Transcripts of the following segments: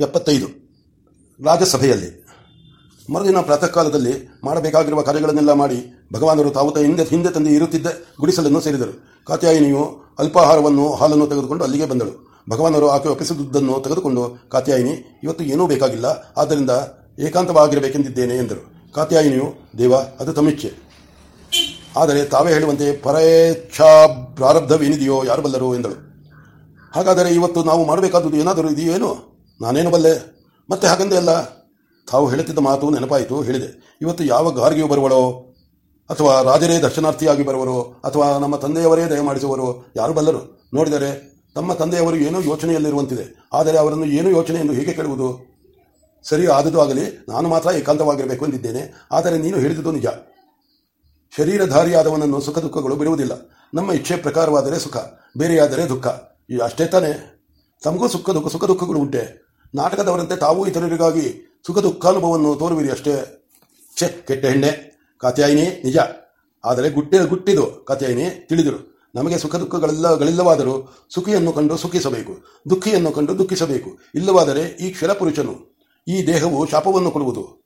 ಎಪ್ಪತ್ತೈದು. ರಾಜಸಭೆಯಲ್ಲಿ ಮರುದಿನ ಪ್ರಾತಃ ಕಾಲದಲ್ಲಿ ಮಾಡಬೇಕಾಗಿರುವ ಕಾರ್ಯಗಳನ್ನೆಲ್ಲ ಮಾಡಿ ಭಗವಾನರು ತಾವು ಹಿಂದೆ ಹಿಂದೆ ತಂದೆ ಇರುತ್ತಿದ್ದ ಗುಡಿಸಲನ್ನು ಸೇರಿದರು. ಕಾತ್ಯಾಯಿನಿಯು ಅಲ್ಪಾಹಾರವನ್ನು ಹಾಲನ್ನು ತೆಗೆದುಕೊಂಡು ಅಲ್ಲಿಗೆ ಬಂದಳು. ಭಗವಾನರು ಆಕೆ ಒಪ್ಪಿಸಿದುದನ್ನು ತೆಗೆದುಕೊಂಡು ಕಾತ್ಯಾಯಿನಿ, ಇವತ್ತು ಏನೂ ಬೇಕಾಗಿಲ್ಲ, ಆದ್ದರಿಂದ ಏಕಾಂತವಾಗಿರಬೇಕೆಂದಿದ್ದೇನೆ ಎಂದರು. ಕಾತ್ಯಾಯಿನಿಯು, ದೇವ, ಅದು ತಮಿಚ್ಛೆ ಆದರೆ ತಾವೇ ಹೇಳುವಂತೆ ಪರೇಚ್ಛಾ ಪ್ರಾರಬ್ಧವೇನಿದೆಯೋ ಯಾರು ಬಲ್ಲರು ಎಂದಳು. ಹಾಗಾದರೆ ಇವತ್ತು ನಾವು ಮಾಡಬೇಕಾದದ್ದು ಏನಾದರೂ ಇದೆಯೇನು? ನಾನೇನು ಬಲ್ಲೆ? ಮತ್ತೆ ಹಾಗಂದೆ ಅಲ್ಲ. ತಾವು ಹೇಳುತ್ತಿದ್ದ ಮಾತು ನೆನಪಾಯಿತು, ಹೇಳಿದೆ. ಇವತ್ತು ಯಾವ ಗಾರ್ಗಿಯು ಬರುವಳೋ? ಅಥವಾ ರಾಜರೇ ದರ್ಶನಾರ್ಥಿಯಾಗಿ ಬರುವರು? ಅಥವಾ ನಮ್ಮ ತಂದೆಯವರೇ ದಯಮಾಡಿಸುವರು ಯಾರು ಬಲ್ಲರು? ನೋಡಿದರೆ, ತಮ್ಮ ತಂದೆಯವರು ಏನೋ ಯೋಚನೆಯಲ್ಲಿರುವಂತಿದೆ. ಆದರೆ ಅವರನ್ನು ಏನು ಯೋಚನೆ ಎಂದು ಹೇಗೆ ಕೇಳುವುದು? ಸರಿ ಆದುದು ಆಗಲಿ. ನಾನು ಮಾತ್ರ ಏಕಾಂತವಾಗಿರಬೇಕು ಎಂದಿದ್ದೇನೆ. ಆದರೆ ನೀನು ಹೇಳಿದುದು ನಿಜ. ಶರೀರಧಾರಿಯಾದವನನ್ನು ಸುಖ ದುಃಖಗಳು ಬಿಡುವುದಿಲ್ಲ. ನಮ್ಮ ಇಚ್ಛೆ ಪ್ರಕಾರವಾದರೆ ಸುಖ, ಬೇರೆಯಾದರೆ ದುಃಖ. ಅಷ್ಟೇ ತಾನೇ. ತಮಗೂ ಸುಖ, ದುಃಖ, ಸುಖ ದುಃಖಗಳು ಉಂಟೆ. ನಾಟಕದವರಂತೆ ತಾವು ಇತರರಿಗಾಗಿ ಸುಖ ದುಃಖಾನುಭವವನ್ನು ತೋರುವಿರಿ ಅಷ್ಟೇ. ಛೆ, ಕೆಟ್ಟ ಹೆಣ್ಣೆ. ಕಾತ್ಯಾಯಿನಿ, ನಿಜ. ಆದರೆ ಗುಟ್ಟೆ, ಗುಟ್ಟಿದು ಕಾತ್ಯಾಯಿನಿ, ತಿಳಿದರು. ನಮಗೆ ಸುಖ ದುಃಖಗಳೆಲ್ಲ ಗಳಿಲ್ಲವಾದರೂ ಸುಖಿಯನ್ನು ಕಂಡು ಸುಖಿಸಬೇಕು. ದುಃಖಿಯನ್ನು ಕಂಡು ದುಃಖಿಸಬೇಕು. ಇಲ್ಲವಾದರೆ ಈ ಕ್ಷರಪುರುಷನು ಈ ದೇಹವು ಶಾಪವನ್ನು ಕೊಡುವುದು.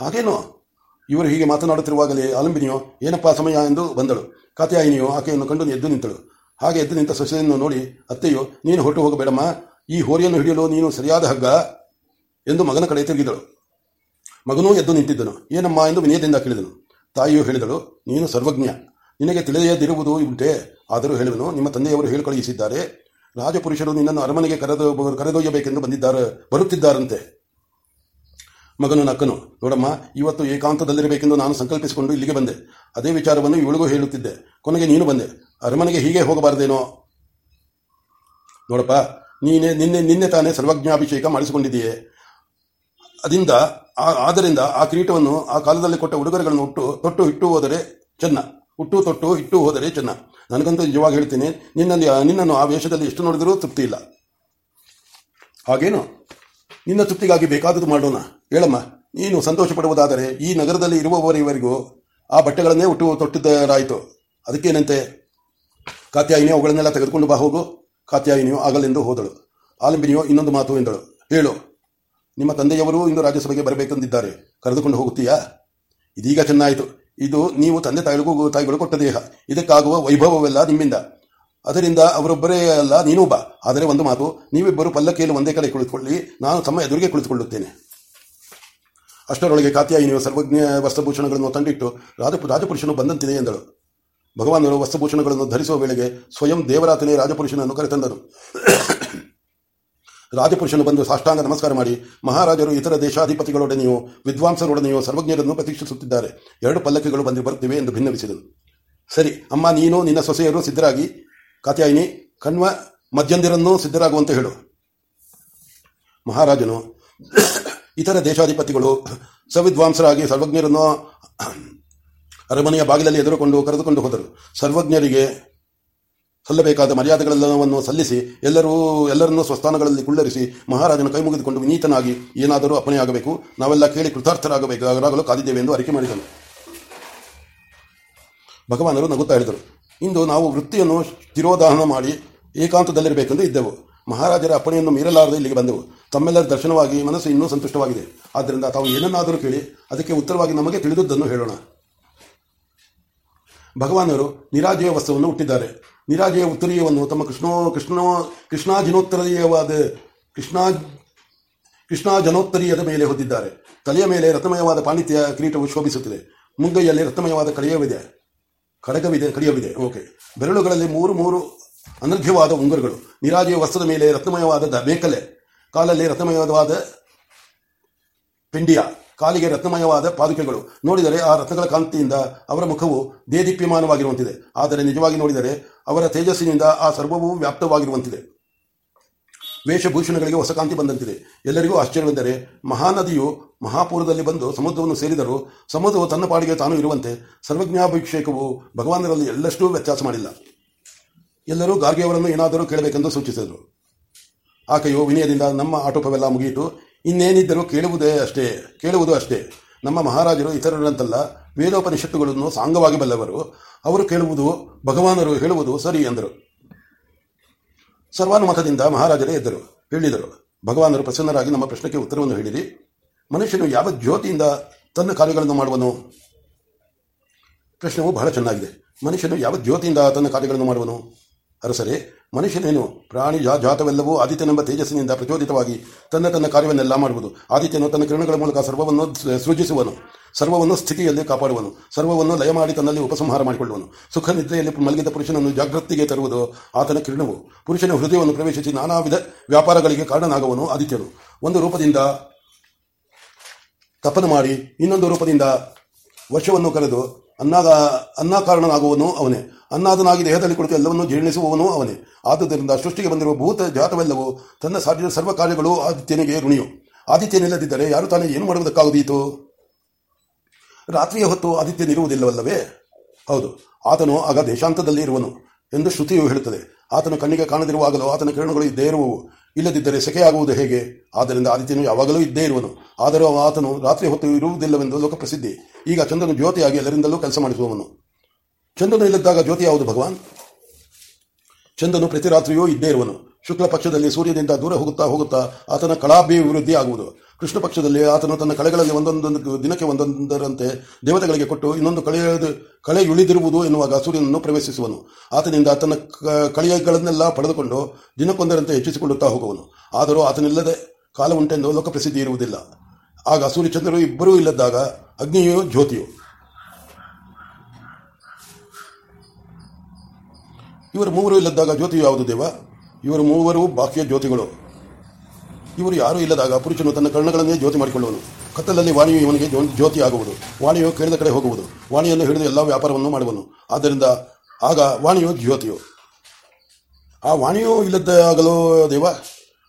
ಹಾಗೇನೋ? ಇವರು ಹೀಗೆ ಮಾತನಾಡುತ್ತಿರುವಾಗಲೇ ಆಲಂಬಿನಿಯೋ, ಏನಪ್ಪಾ ಸಮಯ ಎಂದು ಬಂದಳು. ಕಾತ್ಯಾಯಿನಿಯೋ ಆಕೆಯನ್ನು ಕಂಡು ಎದ್ದು ನಿಂತಳು. ಹಾಗೆ ಎದ್ದು ನಿಂತ ಸೊಸೆಯನ್ನು ನೋಡಿ, ಅತ್ತೆಯೋ, ನೀನು ಹೊರಟು ಹೋಗಬೇಡಮ್ಮ. ಈ ಹೋರಿಯನ್ನು ಹಿಡಿಯಲು ನೀನು ಸರಿಯಾದ ಹಗ್ಗ ಎಂದು ಮಗನ ಕಡೆ ತಿರುಗಿದಳು. ಮಗನೂ ಎದ್ದು ನಿಂತಿದ್ದನು. ಏನಮ್ಮ ಎಂದು ವಿನಯದಿಂದ ಕೇಳಿದನು. ತಾಯಿಯು ಹೇಳಿದಳು, ನೀನು ಸರ್ವಜ್ಞ. ನಿನಗೆ ತಿಳಿಯದಿರುವುದು ಉಂಟೆ, ಆದರೂ ಹೇಳುವನು, ನಿಮ್ಮ ತಂದೆಯವರು ಹೇಳಿಕಳುಹಿಸಿದ್ದಾರೆ. ರಾಜಪುರುಷರು ನಿನ್ನನ್ನು ಅರಮನೆಗೆ ಕರೆದೊ, ಕರೆದೊಯ್ಯಬೇಕೆಂದು ಬಂದಿದ್ದಾರೆ, ಬರುತ್ತಿದ್ದಾರಂತೆ. ಮಗನು ನಕ್ಕನು, ನೋಡಮ್ಮ, ಇವತ್ತು ಏಕಾಂತದಲ್ಲಿರಬೇಕೆಂದು ನಾನು ಸಂಕಲ್ಪಿಸಿಕೊಂಡು ಇಲ್ಲಿಗೆ ಬಂದೆ. ಅದೇ ವಿಚಾರವನ್ನು ಇವಳಿಗೂ ಹೇಳುತ್ತಿದ್ದೆ. ಕೊನೆಗೆ ನೀನು ಬಂದೆ. ಅರಮನೆಗೆ ಹೀಗೆ ಹೋಗಬಾರದೇನೋ? ನೋಡಪ್ಪ ನೀನೆ, ನಿನ್ನೆ ನಿನ್ನೆ ತಾನೇ ಸರ್ವಜ್ಞಾಭಿಷೇಕ ಮಾಡಿಸಿಕೊಂಡಿದೆಯೇ ಅದರಿಂದ ಆದ್ದರಿಂದ ಆ ಕಿರೀಟವನ್ನು ಆ ಕಾಲದಲ್ಲಿ ಕೊಟ್ಟ ಉಡುಗೊರೆಗಳನ್ನು ಉಟ್ಟು ತೊಟ್ಟು ಇಟ್ಟು ಹೋದರೆ ಚೆನ್ನ. ಹುಟ್ಟು, ತೊಟ್ಟು, ಇಟ್ಟು ಹೋದರೆ ಚೆನ್ನ. ನನಗಂತೂ ನಿಜವಾಗಿ ಹೇಳ್ತೀನಿ, ನಿನ್ನಲ್ಲಿ, ನಿನ್ನನ್ನು ಆ ವೇಷದಲ್ಲಿ ಎಷ್ಟು ನೋಡಿದರೂ ತೃಪ್ತಿ ಇಲ್ಲ. ಹಾಗೇನು? ನಿನ್ನ ತೃಪ್ತಿಗಾಗಿ ಬೇಕಾದದ್ದು ಮಾಡೋಣ. ಹೇಳಮ್ಮ, ನೀನು ಸಂತೋಷ ಪಡುವುದಾದರೆ ಈ ನಗರದಲ್ಲಿ ಇರುವವರಿವರೆಗೂ ಆ ಬಟ್ಟೆಗಳನ್ನೇ ಹುಟ್ಟು ತೊಟ್ಟಿದ್ದರಾಯಿತು. ಅದಕ್ಕೇನಂತೆ? ಕಾತ್ಯಾಯಿನಿ, ಅವುಗಳನ್ನೆಲ್ಲ ತೆಗೆದುಕೊಂಡು ಬಾ, ಹೋಗು. ಕಾತ್ಯಾಯಿನಿಯು ಆಗಲೆಂದು ಹೋದಳು. ಆಲಂಬಿನಿಯೋ ಇನ್ನೊಂದು ಮಾತು ಎಂದಳು. ಹೇಳು, ನಿಮ್ಮ ತಂದೆಯವರು ಇಂದು ರಾಜ್ಯಸಭೆಗೆ ಬರಬೇಕೆಂದಿದ್ದಾರೆ. ಕರೆದುಕೊಂಡು ಹೋಗುತ್ತೀಯಾ? ಇದೀಗ ಚೆನ್ನಾಯಿತು. ಇದು ನೀವು ತಂದೆ ತಾಯಿಗಳಿಗೂ ತಾಯಿಗಳು ಕೊಟ್ಟ ದೇಹ. ಇದಕ್ಕಾಗುವ ವೈಭವವೆಲ್ಲ ನಿಮ್ಮಿಂದ. ಅದರಿಂದ ಅವರೊಬ್ಬರೇ ಅಲ್ಲ, ನೀನೂ ಬಾ ಆದರೆ ಒಂದು ಮಾತು, ನೀವಿಬ್ಬರು ಪಲ್ಲಕ್ಕಿಯಲ್ಲಿ ಒಂದೇ ಕಡೆ ಕುಳಿತುಕೊಳ್ಳಿ, ನಾನು ತಮ್ಮ ಎದುರಿಗೆ ಕುಳಿತುಕೊಳ್ಳುತ್ತೇನೆ. ಅಷ್ಟರೊಳಗೆ ಕಾತ್ಯಾಯಿನಿಯು ಸರ್ವಜ್ಞ ವಸ್ತ್ರಭೂಷಣಗಳನ್ನು ತಂದಿಟ್ಟು ರಾಜಪು, ರಾಜಪುರುಷನು ಬಂದಂತಿದೆ ಎಂದಳು. ಭಗವಾನರು ವಸ್ತ್ರಭೂಷಣಗಳನ್ನು ಧರಿಸುವ ವೇಳೆಗೆ ಸ್ವಯಂ ದೇವರಾತನೇ ರಾಜಪುರುಷನನ್ನು ಕರೆತಂದರು. ರಾಜಪುರುಷನು ಬಂದು ಸಾಷ್ಟಾಂಗ ನಮಸ್ಕಾರ ಮಾಡಿ, ಮಹಾರಾಜರು, ಇತರ ದೇಶಾಧಿಪತಿಗಳೊಡನೆಯೂ ವಿದ್ವಾಂಸರೊಡನೆಯೂ ಸರ್ವಜ್ಞರನ್ನು ಪ್ರತೀಕ್ಷಿಸುತ್ತಿದ್ದಾರೆ ಎರಡು ಪಲ್ಲಕ್ಕಿಗಳು ಬಂದು ಬರುತ್ತಿವೆ ಎಂದು ಭಿನ್ನವಿಸಿದನು. ಸರಿ, ಅಮ್ಮ, ನೀನು, ನಿನ್ನ ಸೊಸೆಯರು ಸಿದ್ಧರಾಗಿ, ಕಾತ್ಯಾಯಿನಿ, ಕಣ್ವ, ಮಧ್ಯಂದಿರನ್ನೂ ಸಿದ್ಧರಾಗುವಂತೆ ಹೇಳು. ಮಹಾರಾಜನು, ಇತರ ದೇಶಾಧಿಪತಿಗಳು, ಸವಿದ್ವಾಂಸರಾಗಿ ಸರ್ವಜ್ಞರನ್ನು ಅರಮನೆಯ ಬಾಗಿಲಲ್ಲಿ ಎದುರುಕೊಂಡು ಕರೆದುಕೊಂಡು ಹೋದರು. ಸರ್ವಜ್ಞರಿಗೆ ಸಲ್ಲಬೇಕಾದ ಮರ್ಯಾದೆಗಳೆಲ್ಲವನ್ನು ಸಲ್ಲಿಸಿ ಎಲ್ಲರೂ ಎಲ್ಲರನ್ನೂ ಸ್ವಸ್ಥಾನಗಳಲ್ಲಿ ಕುಳ್ಳರಿಸಿ ಮಹಾರಾಜನ ಕೈ ಮುಗಿದುಕೊಂಡು ವಿನೀತನಾಗಿ ಏನಾದರೂ ಅಪ್ಪಣೆಯಾಗಬೇಕು. ನಾವೆಲ್ಲ ಕೇಳಿ ಕೃತಾರ್ಥರಾಗಬೇಕು. ಆಗಲು ಕಾದಿದ್ದೇವೆ ಎಂದು ಅರಿಕೆ ಮಾಡಿದನು ಭಗವಾನರು ನಗುತ್ತಾ ಹೇಳಿದರು. ಇಂದು ನಾವು ವೃತ್ತಿಯನ್ನು ಶಿರೋದಾಹನ ಮಾಡಿ ಏಕಾಂತದಲ್ಲಿರಬೇಕೆಂದು ಇದ್ದೆವು. ಮಹಾರಾಜರ ಅಪ್ಪಣೆಯನ್ನು ಮೀರಲಾರದೆ ಇಲ್ಲಿಗೆ ಬಂದೆವು. ತಮ್ಮೆಲ್ಲರ ದರ್ಶನವಾಗಿ ಮನಸ್ಸು ಇನ್ನೂ ಸಂತುಷ್ಟವಾಗಿದೆ. ಆದ್ದರಿಂದ ತಾವು ಏನನ್ನಾದರೂ ಕೇಳಿ ಅದಕ್ಕೆ ಉತ್ತರವಾಗಿ ನಮಗೆ ತಿಳಿದುದನ್ನು ಹೇಳೋಣ. ಭಗವಾನರು ನಿರಾಜಯ ವಸ್ತ್ರವನ್ನು ಹುಟ್ಟಿದ್ದಾರೆ ನಿರಾಜಯ ಉತ್ತರೀಯವನ್ನು ತಮ್ಮ ಕೃಷ್ಣೋ ಕೃಷ್ಣೋ, ಕೃಷ್ಣಾಜಿನೋತ್ತರೀಯವಾದ, ಕೃಷ್ಣಾ, ಕೃಷ್ಣಾಜನೋತ್ತರೀಯದ ಮೇಲೆ ಹೊಂದಿದ್ದಾರೆ. ತಲೆಯ ಮೇಲೆ ರತ್ನಮಯವಾದ ಪಾಂಡಿತ್ಯ ಕಿರೀಟವು ಶೋಭಿಸುತ್ತಿದೆ. ಮುಂಗೈಯಲ್ಲಿ ರತ್ನಮಯವಾದ ಕಡೆಯವಿದೆ ಕಡಗವಿದೆ ಕಡಿಯವಿದೆ ಓಕೆ. ಬೆರಳುಗಳಲ್ಲಿ ಮೂರು ಮೂರು ಅನರ್ಘ್ಯವಾದ ಉಂಗುರಗಳು. ನಿರಾಜೆಯ ವಸ್ತ್ರದ ಮೇಲೆ ರತ್ನಮಯವಾದ ಬೇಕಲೆ. ಕಾಲಲ್ಲಿ ರತ್ನಮಯವಾದ ಪಿಂಡಿಯ. ಕಾಲಿಗೆ ರತ್ನಮಯವಾದ ಪಾದುಕೆಗಳು. ನೋಡಿದರೆ ಆ ರತ್ನಗಳ ಕಾಂತಿಯಿಂದ ಅವರ ಮುಖವು ದೇದೀಪ್ಯಮಾನವಾಗಿರುವಂತಿದೆ ಆದರೆ ನಿಜವಾಗಿ ನೋಡಿದರೆ ಅವರ ತೇಜಸ್ಸಿನಿಂದ ಆ ಸರ್ವವೂ ವ್ಯಾಪ್ತವಾಗಿರುವಂತಿದೆ. ವೇಷಭೂಷಣಗಳಿಗೆ ಹೊಸ ಕಾಂತಿ ಬಂದಂತಿದೆ. ಎಲ್ಲರಿಗೂ ಆಶ್ಚರ್ಯವೆಂದರೆ ಮಹಾನದಿಯು ಮಹಾಪೂರದಲ್ಲಿ ಬಂದು ಸಮುದ್ರವನ್ನು ಸೇರಿದರೂ ಸಮುದ್ರವು ತನ್ನ ಪಾಡಿಗೆ ತಾನು ಇರುವಂತೆ ಸರ್ವಜ್ಞಾಭಿಷೇಕವು ಭಗವಾನರಲ್ಲಿ ಎಲ್ಲಷ್ಟೂ ವ್ಯತ್ಯಾಸ ಮಾಡಿಲ್ಲ. ಎಲ್ಲರೂ ಗಾರ್ಗೆಯವರನ್ನು ಏನಾದರೂ ಕೇಳಬೇಕೆಂದು ಸೂಚಿಸಿದರು. ಆಕೆಯು ವಿನಯದಿಂದ ನಮ್ಮ ಆಟೋಪವೆಲ್ಲ ಮುಗಿಯಿತು. ಇನ್ನೇನಿದ್ದರೂ ಕೇಳುವುದೇ ಅಷ್ಟೇ, ಕೇಳುವುದು ಅಷ್ಟೇ. ನಮ್ಮ ಮಹಾರಾಜರು ಇತರರಂತಲ್ಲ, ವೇದೋಪನಿಷತ್ತುಗಳನ್ನು ಸಾಂಗವಾಗಿ ಬಲ್ಲವರು. ಅವರು ಕೇಳುವುದು, ಭಗವಾನರು ಹೇಳುವುದು ಸರಿ ಎಂದರು. ಸರ್ವಾನುಮತದಿಂದ ಮಹಾರಾಜರೇ ಎದ್ದರು, ಹೇಳಿದರು, ಭಗವಾನರು ಪ್ರಸನ್ನರಾಗಿ ನಮ್ಮ ಪ್ರಶ್ನೆಗೆ ಉತ್ತರವನ್ನು ಹೇಳಿರಿ. ಮನುಷ್ಯನು ಯಾವ ಜ್ಯೋತಿಯಿಂದ ತನ್ನ ಕಾರ್ಯಗಳನ್ನು ಮಾಡುವನು? ಪ್ರಶ್ನವು ಬಹಳ ಚೆನ್ನಾಗಿದೆ. ಮನುಷ್ಯನು ಯಾವ ಜ್ಯೋತಿಯಿಂದ ತನ್ನ ಕಾರ್ಯಗಳನ್ನು ಮಾಡುವನು? ಅರಸರೇ, ಮನುಷ್ಯನೇನು ಪ್ರಾಣಿ ಜಾತವೆಲ್ಲವೂ ಆದಿತ್ಯನೆಂಬ ತೇಜಸ್ಸಿನಿಂದ ಪ್ರಚೋದಿತವಾಗಿ ತನ್ನ ತನ್ನ ಕಾರ್ಯವನ್ನೆಲ್ಲ ಮಾಡುವುದು. ಆದಿತ್ಯನು ತನ್ನ ಕಿರಣಗಳ ಮೂಲಕ ಸರ್ವವನ್ನು ಸೃಜಿಸುವನು. ಸರ್ವವನ್ನು ಸ್ಥಿತಿಯಲ್ಲಿ ಕಾಪಾಡುವನು. ಸರ್ವವನ್ನು ಲಯ ಮಾಡಿ ತನ್ನಲ್ಲಿ ಉಪಸಂಹಾರ ಮಾಡಿಕೊಳ್ಳುವನು. ಸುಖ ನಿದ್ರೆಯಲ್ಲಿ ಮಲಗಿದ ಪುರುಷನನ್ನು ಜಾಗೃತಿಗೆ ತರುವುದು ಆತನ ಕಿರಣವು. ಪುರುಷನ ಹೃದಯವನ್ನು ಪ್ರವೇಶಿಸಿ ನಾನಾ ವಿಧ ವ್ಯಾಪಾರಗಳಿಗೆ ಕಾರಣನಾಗುವನು ಆದಿತ್ಯನು. ಒಂದು ರೂಪದಿಂದ ತಪನ ಮಾಡಿ, ಇನ್ನೊಂದು ರೂಪದಿಂದ ವರ್ಷವನ್ನು ಕರೆದು ಅನ್ನಾದ ಅನ್ನಕಾರಣನಾಗುವನು ಅವನೇ. ಅನ್ನಾದನಾಗಿ ದೇಹದಲ್ಲಿ ಕುಳಿತು ಎಲ್ಲವನ್ನೂ ಜೀರ್ಣಿಸುವವನು ಅವನೇ. ಆದುದರಿಂದ ಸೃಷ್ಟಿಗೆ ಬಂದಿರುವ ಭೂತ ಜಾತವೆಲ್ಲವೂ ತನ್ನ ಸಾಧ್ಯ ಸರ್ವ ಕಾರ್ಯಗಳು ಆದಿತ್ಯನಿಗೆ ಋಣಿಯು. ಆದಿತ್ಯನಿಲ್ಲದಿದ್ದರೆ ಯಾರು ತಾನೇ ಏನು ಮಾಡುವುದಕ್ಕಾಗುದೀತು? ರಾತ್ರಿಯ ಹೊತ್ತು ಆದಿತ್ಯನಿರುವುದಿಲ್ಲವಲ್ಲವೇ ಹೌದು. ಆತನು ಆಗ ದೇಶಾಂತದಲ್ಲಿ ಇರುವನು ಎಂದು ಶ್ರುತಿಯು ಹೇಳುತ್ತದೆ. ಆತನು ಕಣ್ಣಿಗೆ ಕಾಣದಿರುವಾಗಲೂ ಆತನ ಕಿರಣಗಳು ಇದ್ದೇ ಇರುವವು. ಇಲ್ಲದಿದ್ದರೆ ಸೆಕೆಯಾಗುವುದು ಹೇಗೆ? ಆದ್ದರಿಂದ ಆದಿತ್ಯನು ಯಾವಾಗಲೂ ಇದ್ದೇ ಇರುವನು. ಆದರೂ ಆತನು ರಾತ್ರಿ ಹೊತ್ತು ಇರುವುದಿಲ್ಲವೆಂದು ಲೋಕಪ್ರಸಿದ್ಧಿ. ಈಗ ಚಂದ್ರನು ಜ್ಯೋತಿಯಾಗಿ ಎಲ್ಲರಿಂದಲೂ ಕೆಲಸ ಮಾಡಿಸುವವನು. ಚಂದ್ರನು ಇಲ್ಲದ್ದಾಗ ಜ್ಯೋತಿ ಯಾವುದು ಭಗವಾನ್? ಚಂದ್ರನು ಪ್ರತಿ ರಾತ್ರಿಯೂ ಇದ್ದೇ ಇರುವನು. ಶುಕ್ಲ ಪಕ್ಷದಲ್ಲಿ ಸೂರ್ಯನಿಂದ ದೂರ ಹೋಗುತ್ತಾ ಹೋಗುತ್ತಾ ಆತನ ಕಲಾಭಿವೃದ್ಧಿ ಆಗುವುದು. ಕೃಷ್ಣ ಪಕ್ಷದಲ್ಲಿ ಆತನು ತನ್ನ ಕಳೆಗಳಲ್ಲಿ ಒಂದೊಂದೊಂದು ದಿನಕ್ಕೆ ಒಂದೊಂದರಂತೆ ದೇವತೆಗಳಿಗೆ ಕೊಟ್ಟು ಇನ್ನೊಂದು ಕಳೆಯದು ಕಳೆ ಇಳಿದಿರುವುದು ಎನ್ನುವಾಗ ಸೂರ್ಯನನ್ನು ಪ್ರವೇಶಿಸುವನು. ಆತನಿಂದ ತನ್ನ ಕಳೆಯಗಳನ್ನೆಲ್ಲ ಪಡೆದುಕೊಂಡು ದಿನಕ್ಕೊಂದರಂತೆ ಹೆಚ್ಚಿಸಿಕೊಳ್ಳುತ್ತಾ ಹೋಗುವನು. ಆದರೂ ಆತನಿಲ್ಲದೆ ಕಾಲ ಉಂಟೆಂದು ಲೋಕಪ್ರಸಿದ್ಧಿ ಇರುವುದಿಲ್ಲ. ಆಗ ಸೂರ್ಯಚಂದ್ರರು ಇಬ್ಬರೂ ಇಲ್ಲದಾಗ ಅಗ್ನಿಯು ಜ್ಯೋತಿಯು. ಇವರು ಮೂವರು ಇಲ್ಲದಾಗ ಜ್ಯೋತಿ ಯಾವುದು ದೇವ? ಇವರು ಮೂವರು ಬಾಕಿಯ ಜ್ಯೋತಿಗಳು. ಇವರು ಯಾರೂ ಇಲ್ಲದಾಗ ಪುರುಷನು ತನ್ನ ಕರ್ಣಗಳನ್ನೇ ಜ್ಯೋತಿ ಮಾಡಿಕೊಳ್ಳುವನು. ಕತ್ತಲಲ್ಲಿ ವಾಣಿಯು ಇವನಿಗೆ ಜ್ಯೋತಿ ಆಗುವುದು. ವಾಣಿಯು ಕೇಳಿದ ಕಡೆ ಹೋಗುವುದು. ವಾಣಿಯನ್ನು ಹಿಡಿದು ಎಲ್ಲ ವ್ಯಾಪಾರವನ್ನು ಮಾಡುವನು. ಆದ್ದರಿಂದ ಆಗ ವಾಣಿಯು ಜ್ಯೋತಿಯು. ಆ ವಾಣಿಯು ಇಲ್ಲದಾಗಲೋ ದೇವ?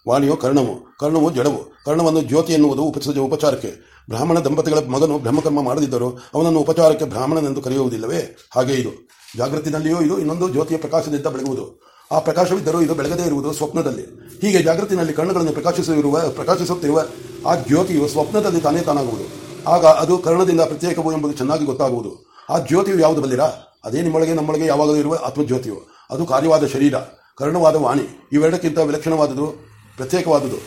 ವಾಣಿಯು ಕರ್ಣವು. ಕರ್ಣವು ಜಡವು. ಕರ್ಣವನ್ನು ಜ್ಯೋತಿ ಎನ್ನುವುದು ಉಪಸಜ ಉಪಚಾರಕ್ಕೆ. ಬ್ರಾಹ್ಮಣ ದಂಪತಿಗಳ ಮಗನು ಬ್ರಹ್ಮಕರ್ಮ ಮಾಡದಿದ್ದರೂ ಅವನನ್ನು ಉಪಚಾರಕ್ಕೆ ಬ್ರಾಹ್ಮಣನೆಂದು ಕರೆಯುವುದಿಲ್ಲವೇ? ಹಾಗೆ ಇದು. ಜಾಗೃತಿನಲ್ಲಿಯೂ ಇದು ಇನ್ನೊಂದು ಜ್ಯೋತಿಯ ಪ್ರಕಾಶದಿಂದ ಬೆಳಗುವುದು. ಆ ಪ್ರಕಾಶವಿದ್ದರೂ ಇದು ಬೆಳಗದೇ ಇರುವುದು ಸ್ವಪ್ನದಲ್ಲಿ. ಹೀಗೆ ಜಾಗೃತಿನಲ್ಲಿ ಕರ್ಣಗಳನ್ನು ಪ್ರಕಾಶಿಸಿರುವ, ಪ್ರಕಾಶಿಸುತ್ತಿರುವ ಆ ಜ್ಯೋತಿಯು ಸ್ವಪ್ನದಲ್ಲಿ ತಾನೇ ತಾನಾಗುವುದು. ಆಗ ಅದು ಕರ್ಣದಿಂದ ಪ್ರತ್ಯೇಕವು ಎಂಬುದು ಚೆನ್ನಾಗಿ ಗೊತ್ತಾಗುವುದು. ಆ ಜ್ಯೋತಿಯು ಯಾವುದು ಬಲ್ಲಿರ? ಅದೇ ನಿಮ್ಮೊಳಗೆ ನಮ್ಮೊಳಗೆ ಯಾವಾಗಲೂ ಇರುವ ಆತ್ಮಜ್ಯೋತಿಯು. ಅದು ಕಾರ್ಯವಾದ ಶರೀರ, ಕರ್ಣವಾದ ವಾಣಿ. ಇವೆರಡಕ್ಕಿಂತ ವಿಲಕ್ಷಣವಾದುದು, ಪ್ರತ್ಯೇಕವಾದುದು.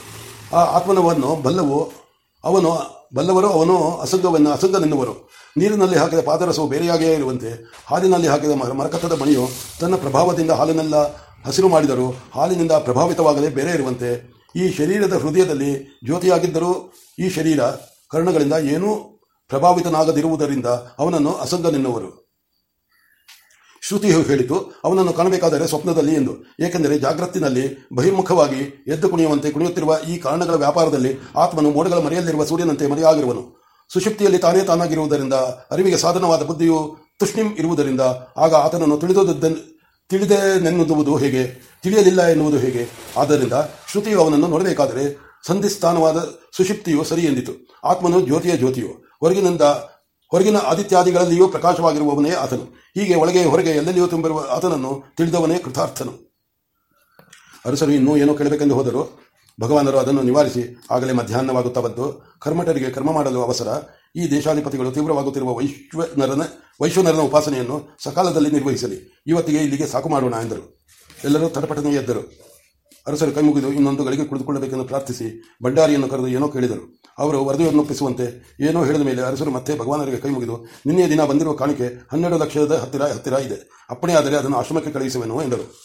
ಆ ಆತ್ಮನವನ್ನು ಬಲ್ಲವು ಅವನು ಬಲ್ಲವರು, ಅವನು ಅಸಂಗವನ್ನು ಅಸಂಗನೆನ್ನುವರು ನೀರಿನಲ್ಲಿ ಹಾಕಿದ ಪಾದರಸವು ಬೇರೆಯಾಗಿಯೇ ಇರುವಂತೆ, ಹಾಲಿನಲ್ಲಿ ಹಾಕಿದ ಮರಕತ್ತದ ಮಣಿಯು ತನ್ನ ಪ್ರಭಾವದಿಂದ ಹಾಲಿನೆಲ್ಲ ಹಸಿರು ಮಾಡಿದರೂ, ಹಾಲಿನಿಂದ ಪ್ರಭಾವಿತವಾಗದೆ ಬೇರೆ ಇರುವಂತೆ. ಈ ಶರೀರದ ಹೃದಯದಲ್ಲಿ ಜ್ಯೋತಿಯಾಗಿದ್ದರೂ, ಈ ಶರೀರ ಕರ್ಣಗಳಿಂದ ಏನೂ ಪ್ರಭಾವಿತನಾಗದಿರುವುದರಿಂದ ಅವನನ್ನು ಅಸಂಗನೆನ್ನುವರು ಶ್ರುತಿಯು ಹೇಳಿತು, ಅವನನ್ನು ಕಾಣಬೇಕಾದರೆ ಸ್ವಪ್ನದಲ್ಲಿ ಎಂದು. ಏಕೆಂದರೆ ಜಾಗೃತಿನಲ್ಲಿ ಬಹಿರ್ಮುಖವಾಗಿ ಎದ್ದು ಕುಣಿಯುವಂತೆ ಕುಣಿಯುತ್ತಿರುವ ಈ ಕಾರಣಗಳ ವ್ಯಾಪಾರದಲ್ಲಿ ಆತ್ಮನು ಮೋಡಗಳ ಮರೆಯಲ್ಲಿರುವ ಸೂರ್ಯನಂತೆ ಮರೆಯಾಗಿರುವನು. ಸುಶುಪ್ತಿಯಲ್ಲಿ ತಾನೇ ತಾನಾಗಿರುವುದರಿಂದ, ಅರಿವಿಗೆ ಸಾಧನವಾದ ಬುದ್ಧಿಯು ತುಷ್ಣಿಂ ಇರುವುದರಿಂದ, ಆಗ ಆತನನ್ನು ತಿಳಿದುದನ್ನು ತಿಳಿದೆನೆನ್ನುವುದು ಹೇಗೆ? ತಿಳಿಯಲಿಲ್ಲ ಎನ್ನುವುದು ಹೇಗೆ? ಆದ್ದರಿಂದ ಶ್ರುತಿಯು ಅವನನ್ನು ನೋಡಬೇಕಾದರೆ, ಸಂಧಿಸ್ಥಾನವಾದ ಸುಶುಪ್ತಿಯು ಸರಿ ಎಂದಿತು. ಆತ್ಮನು ಜ್ಯೋತಿಯ ಜ್ಯೋತಿಯು. ಹೊರಗಿನಿಂದ ಹೊರಗಿನ ಆದಿತ್ಯಾದಿಗಳಲ್ಲಿಯೂ ಪ್ರಕಾಶವಾಗಿರುವವನೇ ಆತನು. ಹೀಗೆ ಒಳಗೆ ಹೊರಗೆ ಎಲ್ಲೆಲ್ಲಿಯೂ ತುಂಬಿರುವ ಆತನನ್ನು ತಿಳಿದವನೇ ಕೃತಾರ್ಥನು. ಅರಸರು ಇನ್ನೂ ಏನೋ ಕೇಳಬೇಕೆಂದು ಹೋದರು ಭಗವಾನರು ಅದನ್ನು ನಿವಾರಿಸಿ ಆಗಲೇ ಮಧ್ಯಾಹ್ನವಾಗುತ್ತಾ ಬಂದು ಕರ್ಮಟರಿಗೆ ಕರ್ಮ ಮಾಡಲು ಅವಸರ. ಈ ದೇಶಾಧಿಪತಿಗಳು ತೀವ್ರವಾಗುತ್ತಿರುವ ವೈಶ್ವನರನ ವೈಶ್ವನರನ ಉಪಾಸನೆಯನ್ನು ಸಕಾಲದಲ್ಲಿ ನಿರ್ವಹಿಸಲಿ. ಇವತ್ತಿಗೆ ಇಲ್ಲಿಗೆ ಸಾಕು ಮಾಡೋಣ ಎಂದರು. ಎಲ್ಲರೂ ತಟಪಟನೆ ಎದ್ದರು. ಅರಸರು ಕೈ ಮುಗಿದು ಇನ್ನೊಂದು ಗಳಿಗೆ ಕುಳಿತುಕೊಳ್ಳಬೇಕೆಂದು ಪ್ರಾರ್ಥಿಸಿ ಭಂಡಾರಿಯನ್ನು ಕರೆದು ಏನೋ ಕೇಳಿದರು. ಅವರು ವರದಿಯನ್ನು ಒಪ್ಪಿಸುವಂತೆ ಏನೋ ಹೇಳಿದ ಮೇಲೆ ಅರಸರು ಮತ್ತೆ ಭಗವಾನರಿಗೆ ಕೈ ಮುಗಿದು ನಿನ್ನೆಯ ದಿನ ಬಂದಿರುವ ಕಾಣಿಕೆ ಹನ್ನೆರಡು ಲಕ್ಷದ ಹತ್ತಿರ ಹತ್ತಿರ ಇದೆ. ಅಪ್ಪಣೆ ಆದರೆ ಅದನ್ನು ಆಶ್ರಮಕ್ಕೆ ಕಳುಹಿಸುವೆನು ಎಂದರು.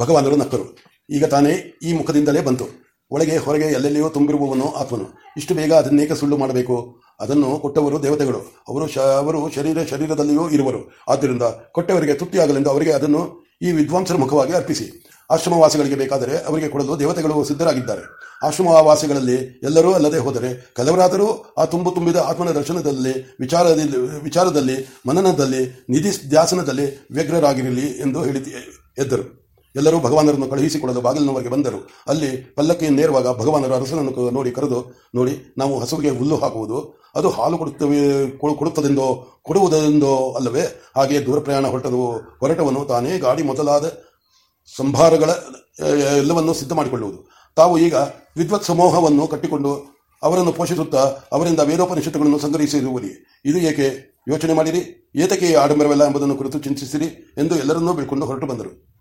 ಭಗವಾನರು ನಕ್ಕರು. ಈಗ ತಾನೇ ಈ ಮುಖದಿಂದಲೇ ಬಂತು. ಒಳಗೆ ಹೊರಗೆ ಎಲ್ಲೆಲ್ಲಿಯೋ ತುಂಬಿರುವವನು ಆತ್ಮನು. ಇಷ್ಟು ಬೇಗ ಅದನ್ನೇಕೆ ಸುಳ್ಳು ಮಾಡಬೇಕು? ಅದನ್ನು ಕೊಟ್ಟವರು ದೇವತೆಗಳು. ಅವರು ಶ ಅವರು ಶರೀರ ಶರೀರದಲ್ಲಿಯೂ ಇರುವರು. ಆದ್ದರಿಂದ ಕೊಟ್ಟವರಿಗೆ ತೃಪ್ತಿಯಾಗಲೆಂದು ಅವರಿಗೆ ಅದನ್ನು ಈ ವಿದ್ವಾಂಸರ ಮುಖವಾಗಿ ಅರ್ಪಿಸಿ. ಆಶ್ರಮವಾಸಿಗಳಿಗೆ ಬೇಕಾದರೆ ಅವರಿಗೆ ಕೊಡಲು ದೇವತೆಗಳು ಸಿದ್ಧರಾಗಿದ್ದಾರೆ. ಆಶ್ರಮವಾಸಿಗಳಲ್ಲಿ ಎಲ್ಲರೂ ಅಲ್ಲದೆ ಹೋದರೆ ಕೆಲವರಾದರೂ ಆ ತುಂಬು ತುಂಬಿದ ಆತ್ಮನ ದರ್ಶನದಲ್ಲಿ, ವಿಚಾರದಲ್ಲಿ ವಿಚಾರದಲ್ಲಿ, ಮನನದಲ್ಲಿ ನಿಧಿ ಧ್ಯಾಸನದಲ್ಲಿ ವ್ಯಗ್ರರಾಗಿರಲಿ ಎಂದು ಹೇಳಿ ಎದ್ದರು. ಎಲ್ಲರೂ ಭಗವಾನರನ್ನು ಕಳುಹಿಸಿಕೊಳ್ಳಲು ಬಾಗಿಲಿನವರೆಗೆ ಬಂದರು. ಅಲ್ಲಿ ಪಲ್ಲಕ್ಕಿ ನೇರುವಾಗ ಭಗವಾನರು ಅರಸನನ್ನು ನೋಡಿ ಕರೆದು, ನೋಡಿ, ನಾವು ಹಸುವಿಗೆ ಹುಲ್ಲು ಹಾಕುವುದು, ಅದು ಹಾಲು ಕೊಡುತ್ತವೆ ಕೊಡುತ್ತದೆಂದೋ, ಕೊಡುವುದೆಂದೋ ಅಲ್ಲವೇ? ಹಾಗೆ ದೂರ ಪ್ರಯಾಣ ಹೊರಟದು ಹೊರಟವನು ತಾನೇ ಗಾಡಿ ಮೊದಲಾದ ಸಂಭಾರಗಳ ಎಲ್ಲವನ್ನು ಸಿದ್ಧ ಮಾಡಿಕೊಳ್ಳುವುದು. ತಾವು ಈಗ ವಿದ್ವತ್ ಸಮೂಹವನ್ನು ಕಟ್ಟಿಕೊಂಡು ಅವರನ್ನು ಪೋಷಿಸುತ್ತಾ ಅವರಿಂದ ವೇದೋಪನಿಷತ್ತುಗಳನ್ನು ಸಂಗ್ರಹಿಸಿರುವರಿ. ಇದು ಏಕೆ ಯೋಚನೆ ಮಾಡಿರಿ? ಏತಕ್ಕೆ ಆಡಂಬರವಲ್ಲ ಎಂಬುದನ್ನು ಕುರಿತು ಚಿಂತಿಸಿರಿ ಎಂದು ಎಲ್ಲರನ್ನೂ ಬೀಳ್ಕೊಂಡು ಹೊರಟು ಬಂದರು.